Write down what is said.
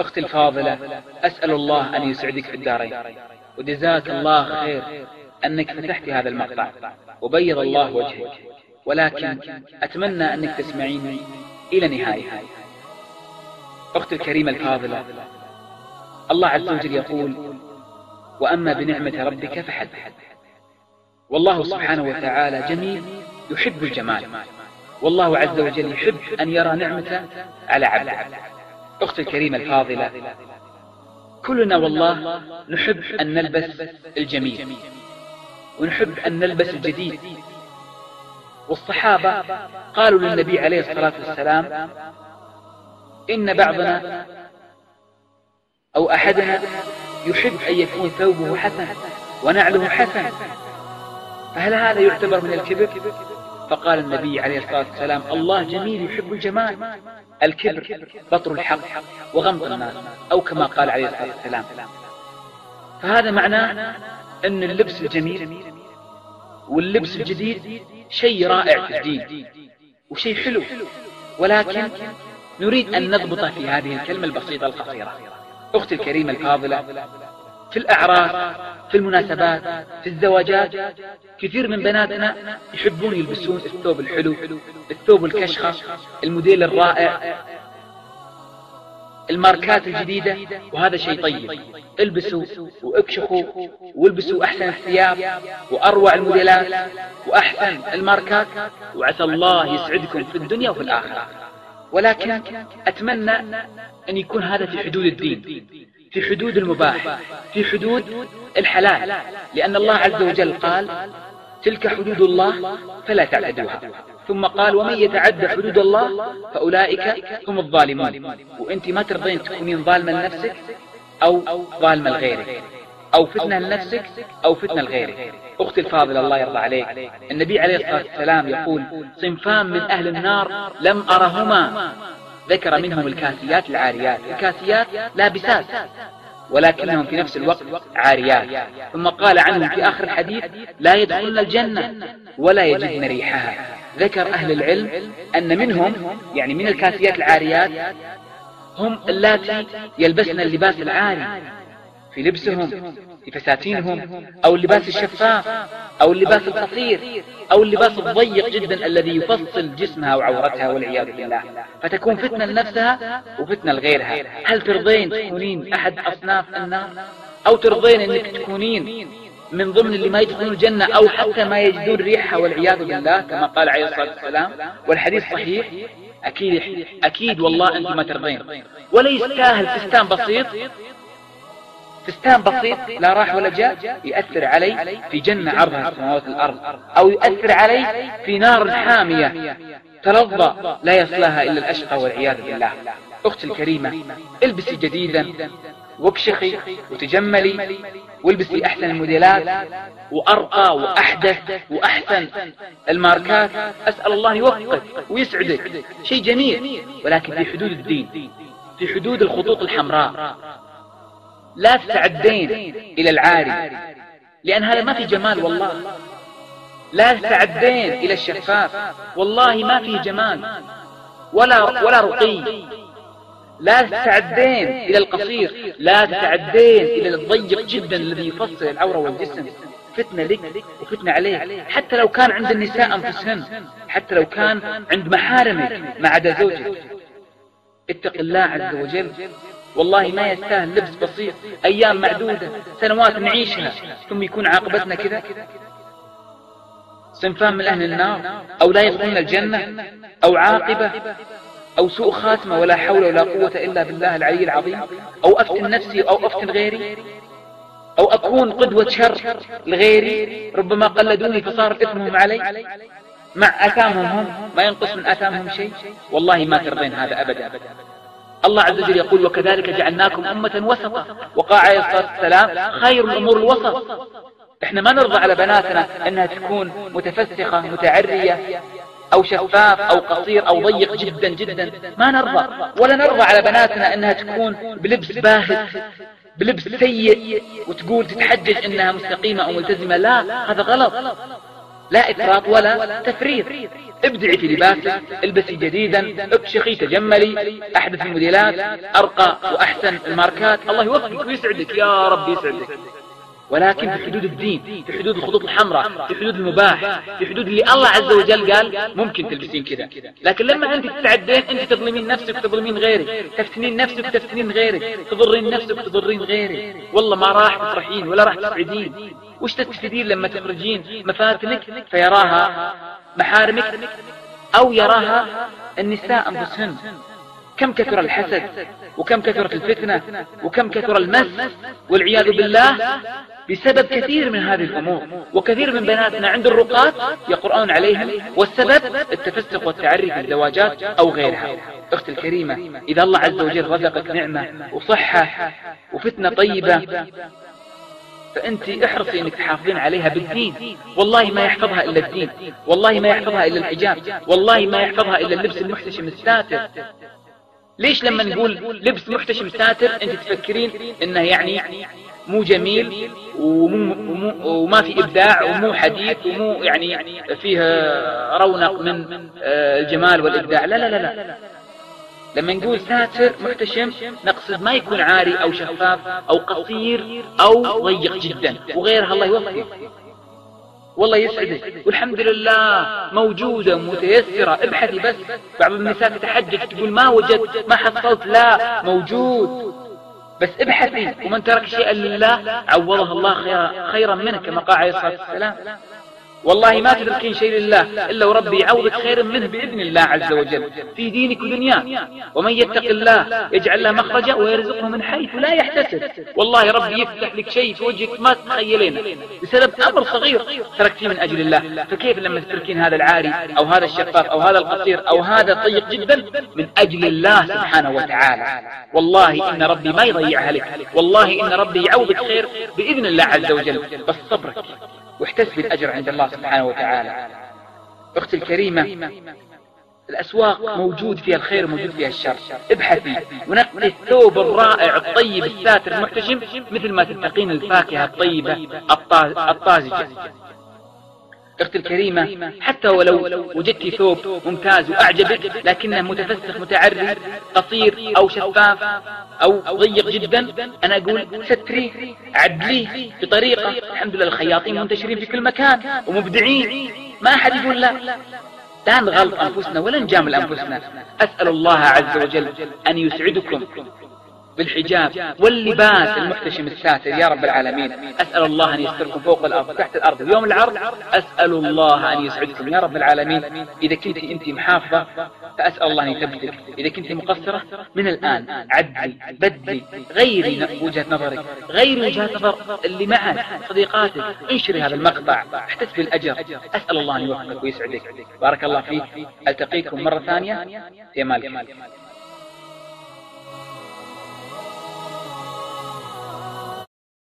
أختي الفاضلة أسأل الله أن يسعدك في الدارين. وجزاك الله خير أنك فتحت هذا المقطع. وبيض الله وجهك. ولكن أتمنى أنك تسمعيني إلى نهاية. أختي الكريمة الفاضلة الله عز وجل يقول وأما بنعمة ربك فحدث والله سبحانه وتعالى جميل يحب الجمال. والله عز وجل يحب أن يرى نعمة على عبده. أختي الكريمة الفاضلة. كلنا والله نحب أن نلبس الجميل. ونحب أن نلبس الجديد. والصحابة قالوا للنبي عليه الصلاة والسلام إن بعضنا أو أحدنا يحب أن يكون ثوبه حسن ونعله حسن. فهل هذا يعتبر من الكبر؟ فقال النبي عليه الصلاة والسلام الله جميل يحب الجمال. الكبر بطر الحق وغمط الناس أو كما قال عليه الصلاة والسلام. فهذا معناه أن اللبس الجميل واللبس الجديد شيء رائع في الدين وشيء حلو. ولكن نريد أن نضبط في هذه الكلمة البسيطة القصيرة. أختي الكريمة الفاضلة في الأعراس في المناسبات في الزواجات. كثير من بناتنا يحبون يلبسون الثوب الحلو الثوب الكشخة الموديل الرائع الماركات الجديدة. وهذا شيء طيب. البسوا واكشخوا والبسوا أحسن الثياب وأروع الموديلات وأحسن الماركات. وعسى الله يسعدكم في الدنيا وفي الآخرة. ولكن أتمنى أن يكون هذا في حدود الدين. في حدود المباح في حدود الحلال لأن الله عز وجل قال تلك حدود الله فلا تعتدوها ثم قال ومن يتعدى حدود الله فأولئك هم الظالمون. وأنت ما ترضين تكونين ظالمة لنفسك أو ظالمة لغيرك أو فتنة لنفسك أو فتنة لغيرك. أختي الفاضلة الله يرضى عليك النبي عليه الصلاة والسلام يقول صنفان من أهل النار لم أرهما ذكر منهم الكاسيات العاريات. الكاسيات لابسات ولكنهم في نفس الوقت عاريات. ثم قال عنهم في آخر الحديث لا يدخلن الجنة ولا يجدن ريحها. ذكر أهل العلم أن منهم يعني من الكاسيات العاريات هم اللاتي يلبسن اللباس العاري في لبسهم في فساتينهم أو اللباس الشفاف أو اللباس القصير أو اللباس الضيق جدا الذي يفصل جسمها وعورتها والعياذ بالله. فتكون فتنة لنفسها وفتنة لغيرها. هل ترضين تكونين أحد أصناف النار؟ أو ترضين أنك تكونين من ضمن اللي ما يدخلون الجنة أو حتى ما يجدون ريحها والعياذ بالله كما قال عليه الصلاة والسلام. والحديث صحيح. أكيد, أكيد والله أنت ما ترضين. ولا يستاهل فستان بسيط فستان بسيط لا راح ولا جاء يأثر علي في جنة عرضها السماوات الأرض أو يؤثر علي في نار حامية تلظى لا يصلها إلا الأشقى والعياذ بالله. أختي الكريمة البسي جديدا واكشخي وتجملي والبسي أحسن الموديلات وأرقى وأحدث وأحسن الماركات. أسأل الله يوفقك ويسعدك. شيء جميل ولكن في حدود الدين في حدود الخطوط الحمراء. لا تتعدين إلى العاري لأن هذا ما في جمال والله. لا تتعدين إلى الشفاف والله ما فيه جمال ولا, ولا رقي. لا تتعدين إلى القصير لا تتعدين إلى الضيق جدا الذي يفصل العورة والجسم. فتنة لك وفتنة عليك. حتى لو كان عند النساء أنفسهن حتى لو كان عند محارمك ما عدا زوجك. اتق الله عز وجل. والله ما يستاهل لبس بسيط أيام معدودة سنوات نعيشها ثم يكون عاقبتنا كذا. صنفان من أهل النار أو لا يدخلون الجنة أو عاقبة أو سوء خاتمة ولا حول ولا قوة إلا بالله العلي العظيم أو أفتن نفسي أو أفتن غيري أو أكون قدوة شر لغيري ربما قلدوني فصار إثمهم علي مع أثامهم هم ما ينقص من أثامهم شيء. والله ما ترضين هذا أبدا. الله عز وجل يقول وكذلك جعلناكم أمة وسطا. وقال عليه الصلاة والسلام خير الأمور الوسط إحنا ما نرضى على بناتنا أنها تكون متفسخة متعرية أو شفاف أو قصير أو ضيق جدا جدا. ما نرضى. ولا نرضى على بناتنا أنها تكون بلبس باهت بلبس سيء وتقول تتحجج أنها مستقيمة أو ملتزمة. لا هذا غلط. لا إفراط ولا تفريط. ابدعي في لباسك البسي جديدا اكشخي تجملي أحدث الموديلات أرقى وأحسن الماركات. الله يوفقك ويسعدك يا رب يسعدك. ولكن في حدود الدين في حدود الخطوط الحمراء في حدود المباح في حدود اللي الله عز وجل قال ممكن تلبسين كذا. لكن لما أنت تتعدين أنت تظلمين نفسك وتظلمين غيرك تفتنين نفسك وتفتنين غيرك تضرين نفسك وتضرين غيرك. والله ما راح تفرحين ولا راح تسعدين. وش تستفيدين لما تخرجين مفاتنك فيراها محارمك أو يراها النساء أنفسهن. كم كثر الحسد وكم كثرت الفتنة وكم كثر المس والعياذ بالله بسبب كثير من هذه الأمور وكثير من بناتنا عند الرقاة يقرؤون عليهم والسبب التفسق والتعري في الزواجات أو غيرها. أختي الكريمة إذا الله عز وجل رزقك نعمة وصحة وفتنة طيبة فأنت احرصي أنك تحافظين عليها بالدين. والله ما يحفظها إلا الدين. والله ما يحفظها إلا الحجاب. والله ما يحفظها إلا اللبس المحتشم الساتر. ليش لما نقول لبس محتشم ساتر أنت تفكرين إنه يعني مو جميل ومو وما في إبداع ومو حديث ومو يعني فيه رونق من آه، الجمال والإبداع؟ لا لا لا لا. لما نقول ساتر محتشم نقصد ما يكون عاري أو شفاف أو قصير أو ضيق جدا وغيرها الله يوفقك. والله يسعدك. والحمد لله موجودة متيسرة. ابحثي بس. بعض النساء تتحجج تقول ما وجدت ما حصلت. لا موجود. بس ابحثي. ومن ترك شيئا لله عوضه الله خيرا, منه كما قال عليه الصلاة والسلام. والله ما تدركين شيء لله إلا وربي يعوضك خيرا منه بإذن الله عز وجل. في دينك ودنياك. ومن يتق الله يجعل له مخرجا ويرزقه من حيث لا يحتسب. والله ربي يفتح لك شيء في وجهك ما تتخيلينه. بسبب أمر صغير تركتيه من أجل الله. فكيف لما تتركين هذا العاري أو هذا الشفاف أو هذا القصير أو هذا الضيق جدا من أجل الله سبحانه وتعالى؟ والله إن ربي ما يضيعها لك. والله إن ربي يعوضك خير بإذن الله عز وجل. بس صبرك. واحتسب الأجر عند الله سبحانه وتعالى. أختي الكريمة الأسواق موجود فيها الخير وموجود فيها الشر. ابحثي. ونقي الثوب الرائع الطيب الساتر المحتشم مثل ما تتقين الفاكهة الطيبة الطازجة. أختي الكريمة حتى ولو وجدت ثوب ممتاز وأعجبك لكنه متفسخ متعري قصير أو شفاف أو ضيق جدا أنا أقول ستريه عدليه بطريقة. الحمد لله الخياطين منتشرين في كل مكان ومبدعين. ما أحد يقول لا. لا نغلط أنفسنا ولا نجامل أنفسنا. أسأل الله عز وجل أن يسعدكم. بالحجاب واللباس المحتشم الساتر يا رب العالمين. أسأل الله أن يستركم فوق الأرض تحت الأرض ويوم العرض أسأل الله أن يسعدكم يا رب العالمين. إذا كنت أنت محافظة فأسأل الله أن يثبتك. إذا كنت مقصرة من الآن عدلي بدلي غيري وجهة نظرك غيري وجهة نظر اللي معك صديقاتك انشري هذا المقطع احتسب الأجر أسأل الله أن يوفقك ويسعدك. بارك الله فيك. ألتقيكم مرة ثانية. في مالك